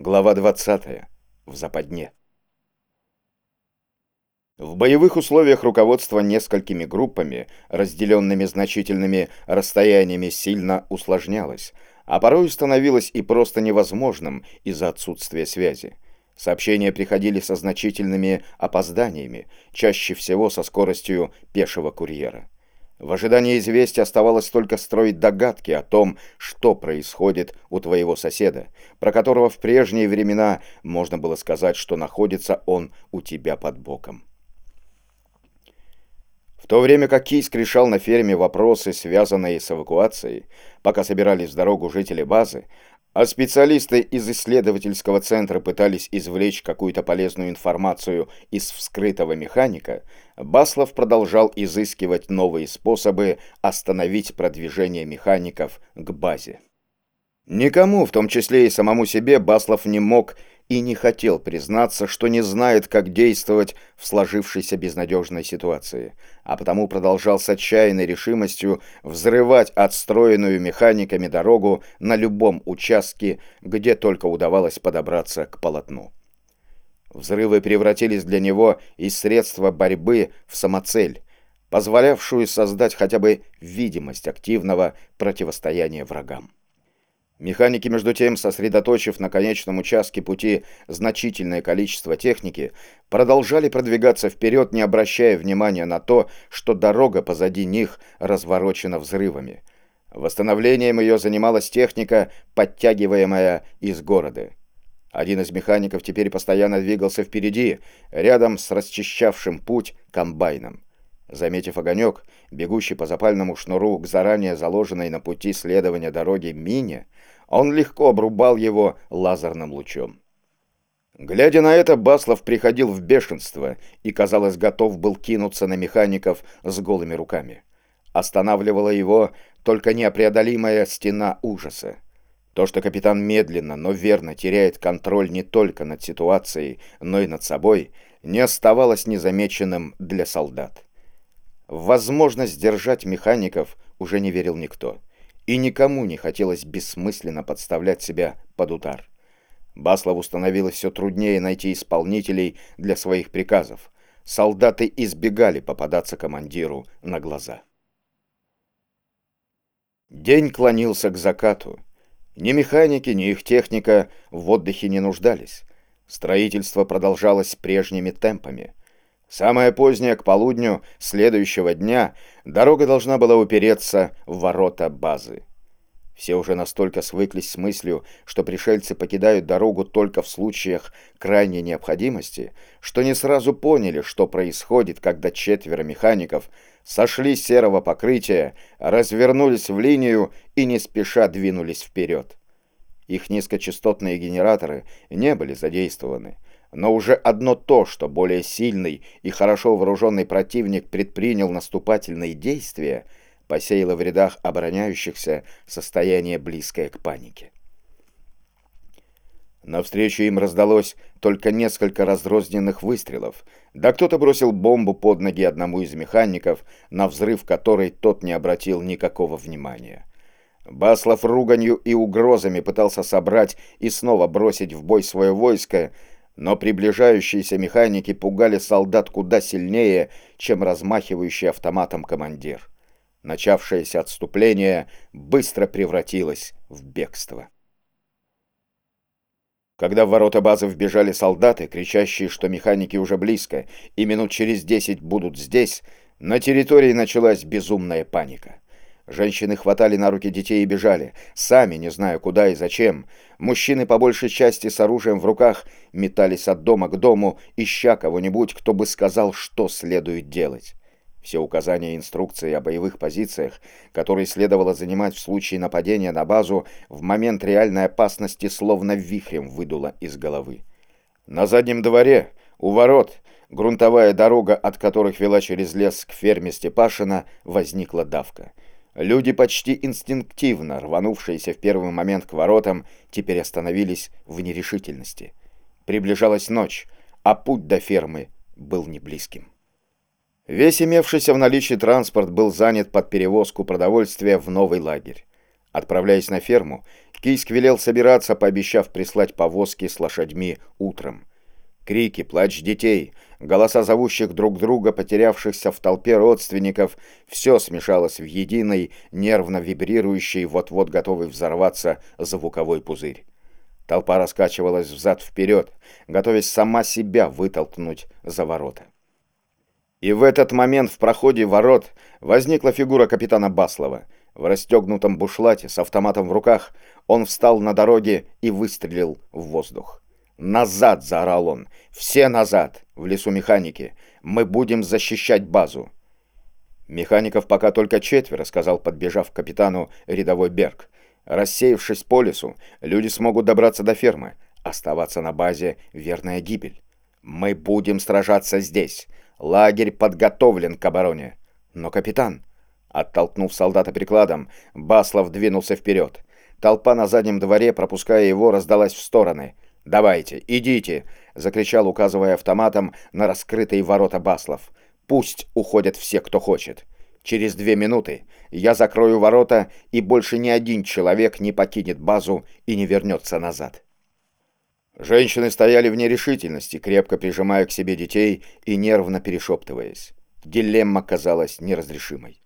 Глава 20. В западне. В боевых условиях руководство несколькими группами, разделенными значительными расстояниями, сильно усложнялось, а порой становилось и просто невозможным из-за отсутствия связи. Сообщения приходили со значительными опозданиями, чаще всего со скоростью пешего курьера. В ожидании известия оставалось только строить догадки о том, что происходит у твоего соседа, про которого в прежние времена можно было сказать, что находится он у тебя под боком. В то время как Кийск решал на ферме вопросы, связанные с эвакуацией, пока собирались в дорогу жители базы, а специалисты из исследовательского центра пытались извлечь какую-то полезную информацию из вскрытого механика, Баслов продолжал изыскивать новые способы остановить продвижение механиков к базе. Никому, в том числе и самому себе, Баслов не мог и не хотел признаться, что не знает, как действовать в сложившейся безнадежной ситуации, а потому продолжал с отчаянной решимостью взрывать отстроенную механиками дорогу на любом участке, где только удавалось подобраться к полотну. Взрывы превратились для него из средства борьбы в самоцель, позволявшую создать хотя бы видимость активного противостояния врагам. Механики, между тем, сосредоточив на конечном участке пути значительное количество техники, продолжали продвигаться вперед, не обращая внимания на то, что дорога позади них разворочена взрывами. Восстановлением ее занималась техника, подтягиваемая из города. Один из механиков теперь постоянно двигался впереди, рядом с расчищавшим путь комбайном. Заметив огонек, бегущий по запальному шнуру к заранее заложенной на пути следования дороги мине, он легко обрубал его лазерным лучом. Глядя на это, Баслов приходил в бешенство и, казалось, готов был кинуться на механиков с голыми руками. Останавливала его только непреодолимая стена ужаса. То, что капитан медленно, но верно теряет контроль не только над ситуацией, но и над собой, не оставалось незамеченным для солдат. В возможность держать механиков уже не верил никто и никому не хотелось бессмысленно подставлять себя под удар. Баслову становилось все труднее найти исполнителей для своих приказов. Солдаты избегали попадаться командиру на глаза. День клонился к закату. Ни механики, ни их техника в отдыхе не нуждались. Строительство продолжалось прежними темпами. Самое позднее, к полудню следующего дня, дорога должна была упереться в ворота базы. Все уже настолько свыклись с мыслью, что пришельцы покидают дорогу только в случаях крайней необходимости, что не сразу поняли, что происходит, когда четверо механиков сошли с серого покрытия, развернулись в линию и не спеша двинулись вперед. Их низкочастотные генераторы не были задействованы, но уже одно то, что более сильный и хорошо вооруженный противник предпринял наступательные действия, посеяло в рядах обороняющихся состояние близкое к панике. Навстречу им раздалось только несколько разрозненных выстрелов, да кто-то бросил бомбу под ноги одному из механиков, на взрыв которой тот не обратил никакого внимания. Баслов руганью и угрозами пытался собрать и снова бросить в бой свое войско, но приближающиеся механики пугали солдат куда сильнее, чем размахивающий автоматом командир. Начавшееся отступление быстро превратилось в бегство. Когда в ворота базы вбежали солдаты, кричащие, что механики уже близко, и минут через десять будут здесь, на территории началась безумная паника. Женщины хватали на руки детей и бежали, сами не зная куда и зачем. Мужчины, по большей части с оружием в руках, метались от дома к дому, ища кого-нибудь, кто бы сказал, что следует делать. Все указания и инструкции о боевых позициях, которые следовало занимать в случае нападения на базу, в момент реальной опасности словно вихрем выдуло из головы. На заднем дворе, у ворот, грунтовая дорога, от которых вела через лес к ферме Степашина, возникла давка — Люди, почти инстинктивно рванувшиеся в первый момент к воротам, теперь остановились в нерешительности. Приближалась ночь, а путь до фермы был не близким. Весь имевшийся в наличии транспорт был занят под перевозку продовольствия в новый лагерь. Отправляясь на ферму, Кийск велел собираться, пообещав прислать повозки с лошадьми утром. Крики, плач детей, голоса зовущих друг друга, потерявшихся в толпе родственников, все смешалось в единый, нервно вибрирующий, вот-вот готовый взорваться звуковой пузырь. Толпа раскачивалась взад-вперед, готовясь сама себя вытолкнуть за ворота. И в этот момент в проходе ворот возникла фигура капитана Баслова. В расстегнутом бушлате с автоматом в руках он встал на дороге и выстрелил в воздух. «Назад!» — заорал он. «Все назад! В лесу механики! Мы будем защищать базу!» «Механиков пока только четверо», — сказал, подбежав к капитану рядовой Берг. «Рассеявшись по лесу, люди смогут добраться до фермы. Оставаться на базе — верная гибель. Мы будем сражаться здесь. Лагерь подготовлен к обороне. Но, капитан...» Оттолкнув солдата прикладом, Баслов двинулся вперед. Толпа на заднем дворе, пропуская его, раздалась в стороны. «Давайте, идите!» — закричал, указывая автоматом на раскрытые ворота Баслов. «Пусть уходят все, кто хочет. Через две минуты я закрою ворота, и больше ни один человек не покинет базу и не вернется назад». Женщины стояли в нерешительности, крепко прижимая к себе детей и нервно перешептываясь. Дилемма казалась неразрешимой.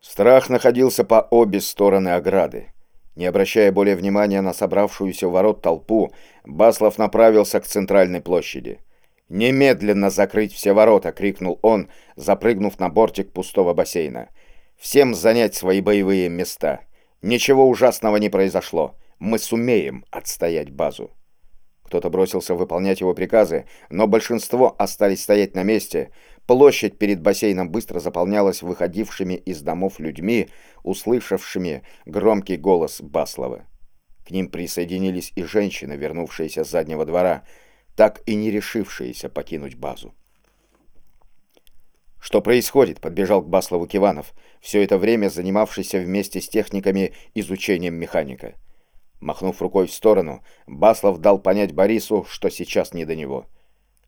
Страх находился по обе стороны ограды. Не обращая более внимания на собравшуюся у ворот толпу, Баслов направился к центральной площади. «Немедленно закрыть все ворота!» — крикнул он, запрыгнув на бортик пустого бассейна. «Всем занять свои боевые места. Ничего ужасного не произошло. Мы сумеем отстоять базу». Кто-то бросился выполнять его приказы, но большинство остались стоять на месте. Площадь перед бассейном быстро заполнялась выходившими из домов людьми, услышавшими громкий голос Баслова. К ним присоединились и женщины, вернувшиеся с заднего двора, так и не решившиеся покинуть базу. «Что происходит?» — подбежал к Баслову Киванов, все это время занимавшийся вместе с техниками изучением механика. Махнув рукой в сторону, Баслов дал понять Борису, что сейчас не до него.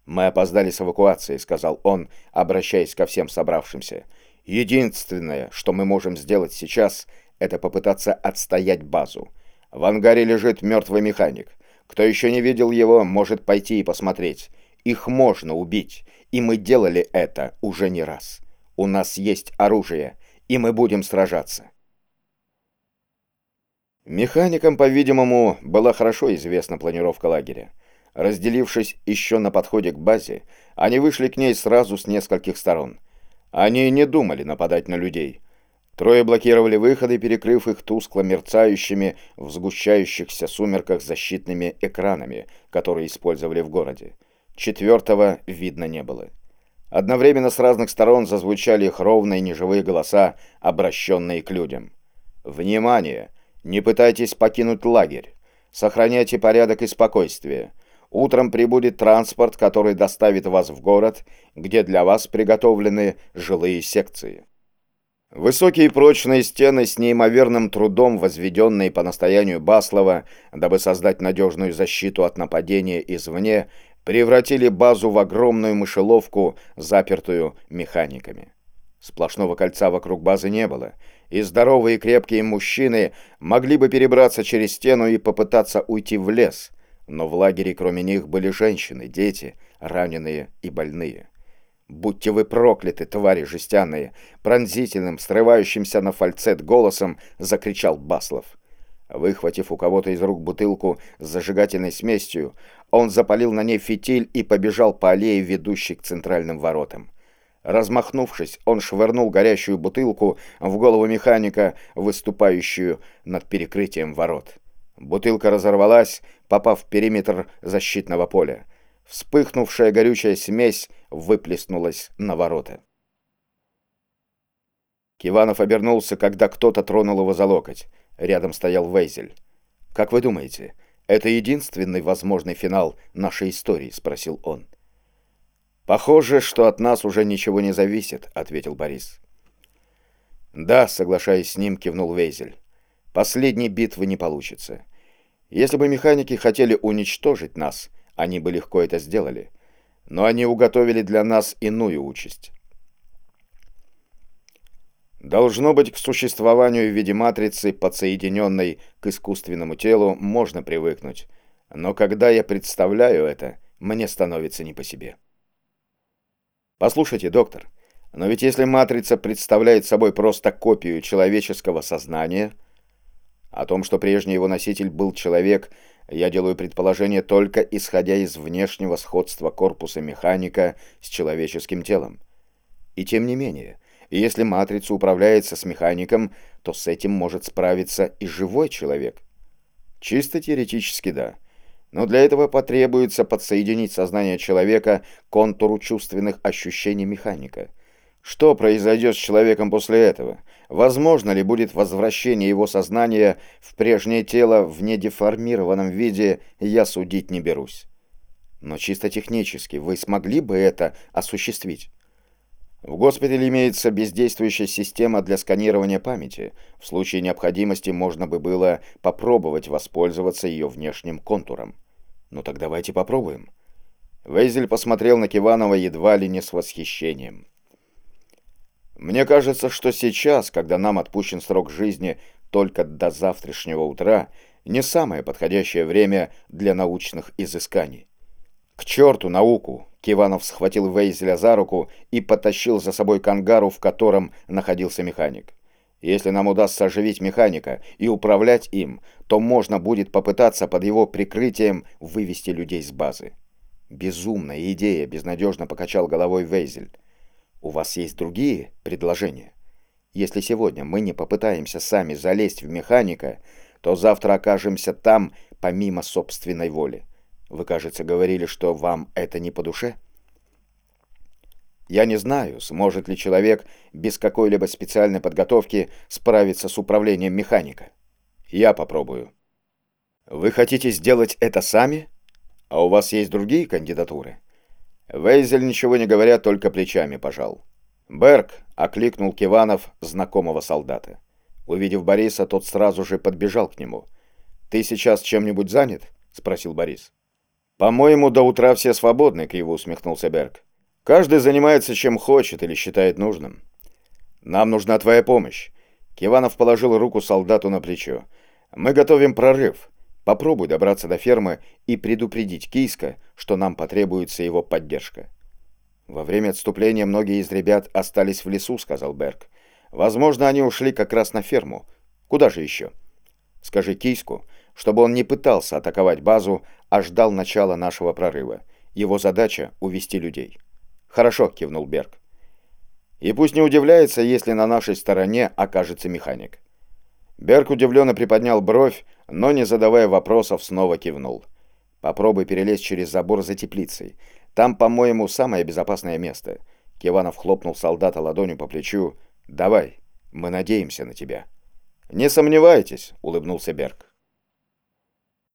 «Мы опоздали с эвакуацией», — сказал он, обращаясь ко всем собравшимся. «Единственное, что мы можем сделать сейчас, это попытаться отстоять базу. В ангаре лежит мертвый механик. Кто еще не видел его, может пойти и посмотреть. Их можно убить, и мы делали это уже не раз. У нас есть оружие, и мы будем сражаться». Механикам, по-видимому, была хорошо известна планировка лагеря. Разделившись еще на подходе к базе, они вышли к ней сразу с нескольких сторон. Они не думали нападать на людей. Трое блокировали выходы, перекрыв их тускло мерцающими в сгущающихся сумерках защитными экранами, которые использовали в городе. Четвертого видно не было. Одновременно с разных сторон зазвучали их ровные неживые голоса, обращенные к людям. «Внимание! Не пытайтесь покинуть лагерь. Сохраняйте порядок и спокойствие. Утром прибудет транспорт, который доставит вас в город, где для вас приготовлены жилые секции. Высокие прочные стены с неимоверным трудом, возведенные по настоянию Баслова, дабы создать надежную защиту от нападения извне, превратили базу в огромную мышеловку, запертую механиками. Сплошного кольца вокруг базы не было — и здоровые крепкие мужчины могли бы перебраться через стену и попытаться уйти в лес, но в лагере кроме них были женщины, дети, раненые и больные. «Будьте вы прокляты, твари жестяные!» Пронзительным, срывающимся на фальцет голосом закричал Баслов. Выхватив у кого-то из рук бутылку с зажигательной смесью, он запалил на ней фитиль и побежал по аллее, ведущей к центральным воротам. Размахнувшись, он швырнул горящую бутылку в голову механика, выступающую над перекрытием ворот. Бутылка разорвалась, попав в периметр защитного поля. Вспыхнувшая горючая смесь выплеснулась на ворота. Киванов обернулся, когда кто-то тронул его за локоть. Рядом стоял Вейзель. «Как вы думаете, это единственный возможный финал нашей истории?» — спросил он. «Похоже, что от нас уже ничего не зависит», — ответил Борис. «Да», — соглашаясь с ним, кивнул Вейзель. «Последней битвы не получится. Если бы механики хотели уничтожить нас, они бы легко это сделали. Но они уготовили для нас иную участь». Должно быть, к существованию в виде матрицы, подсоединенной к искусственному телу, можно привыкнуть. Но когда я представляю это, мне становится не по себе. Послушайте, доктор, но ведь если матрица представляет собой просто копию человеческого сознания, о том, что прежний его носитель был человек, я делаю предположение только исходя из внешнего сходства корпуса механика с человеческим телом. И тем не менее, если матрица управляется с механиком, то с этим может справиться и живой человек. Чисто теоретически да. Но для этого потребуется подсоединить сознание человека к контуру чувственных ощущений механика. Что произойдет с человеком после этого? Возможно ли будет возвращение его сознания в прежнее тело в недеформированном виде, я судить не берусь. Но чисто технически вы смогли бы это осуществить? В госпитале имеется бездействующая система для сканирования памяти. В случае необходимости можно бы было попробовать воспользоваться ее внешним контуром. Ну так давайте попробуем. Вейзель посмотрел на Киванова едва ли не с восхищением. Мне кажется, что сейчас, когда нам отпущен срок жизни только до завтрашнего утра, не самое подходящее время для научных изысканий. К черту науку! Киванов схватил Вейзеля за руку и потащил за собой к ангару, в котором находился механик. Если нам удастся оживить механика и управлять им, то можно будет попытаться под его прикрытием вывести людей с базы. Безумная идея, безнадежно покачал головой Вейзель. У вас есть другие предложения? Если сегодня мы не попытаемся сами залезть в механика, то завтра окажемся там помимо собственной воли. Вы, кажется, говорили, что вам это не по душе? Я не знаю, сможет ли человек без какой-либо специальной подготовки справиться с управлением механика. Я попробую. Вы хотите сделать это сами? А у вас есть другие кандидатуры? Вейзель, ничего не говоря, только плечами пожал. «Берг!» — окликнул Киванов знакомого солдата. Увидев Бориса, тот сразу же подбежал к нему. «Ты сейчас чем-нибудь занят?» — спросил Борис. «По-моему, до утра все свободны», — криво усмехнулся Берг. «Каждый занимается чем хочет или считает нужным. Нам нужна твоя помощь». Киванов положил руку солдату на плечо. «Мы готовим прорыв. Попробуй добраться до фермы и предупредить Кийска, что нам потребуется его поддержка». «Во время отступления многие из ребят остались в лесу», — сказал Берг. «Возможно, они ушли как раз на ферму. Куда же еще?» «Скажи Кийску, чтобы он не пытался атаковать базу, а ждал начала нашего прорыва. Его задача — увести людей». «Хорошо», — кивнул Берг. «И пусть не удивляется, если на нашей стороне окажется механик». Берг удивленно приподнял бровь, но, не задавая вопросов, снова кивнул. «Попробуй перелезть через забор за теплицей. Там, по-моему, самое безопасное место». Киванов хлопнул солдата ладонью по плечу. «Давай, мы надеемся на тебя». «Не сомневайтесь», — улыбнулся Берг.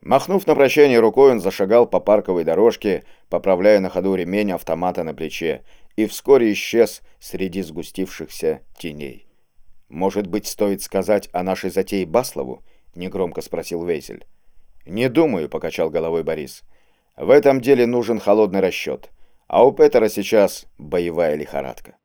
Махнув на прощание рукой, он зашагал по парковой дорожке, поправляя на ходу ремень автомата на плече, и вскоре исчез среди сгустившихся теней. «Может быть, стоит сказать о нашей затее Баслову?» — негромко спросил Вейзель. «Не думаю», — покачал головой Борис. «В этом деле нужен холодный расчет, а у Петера сейчас боевая лихорадка».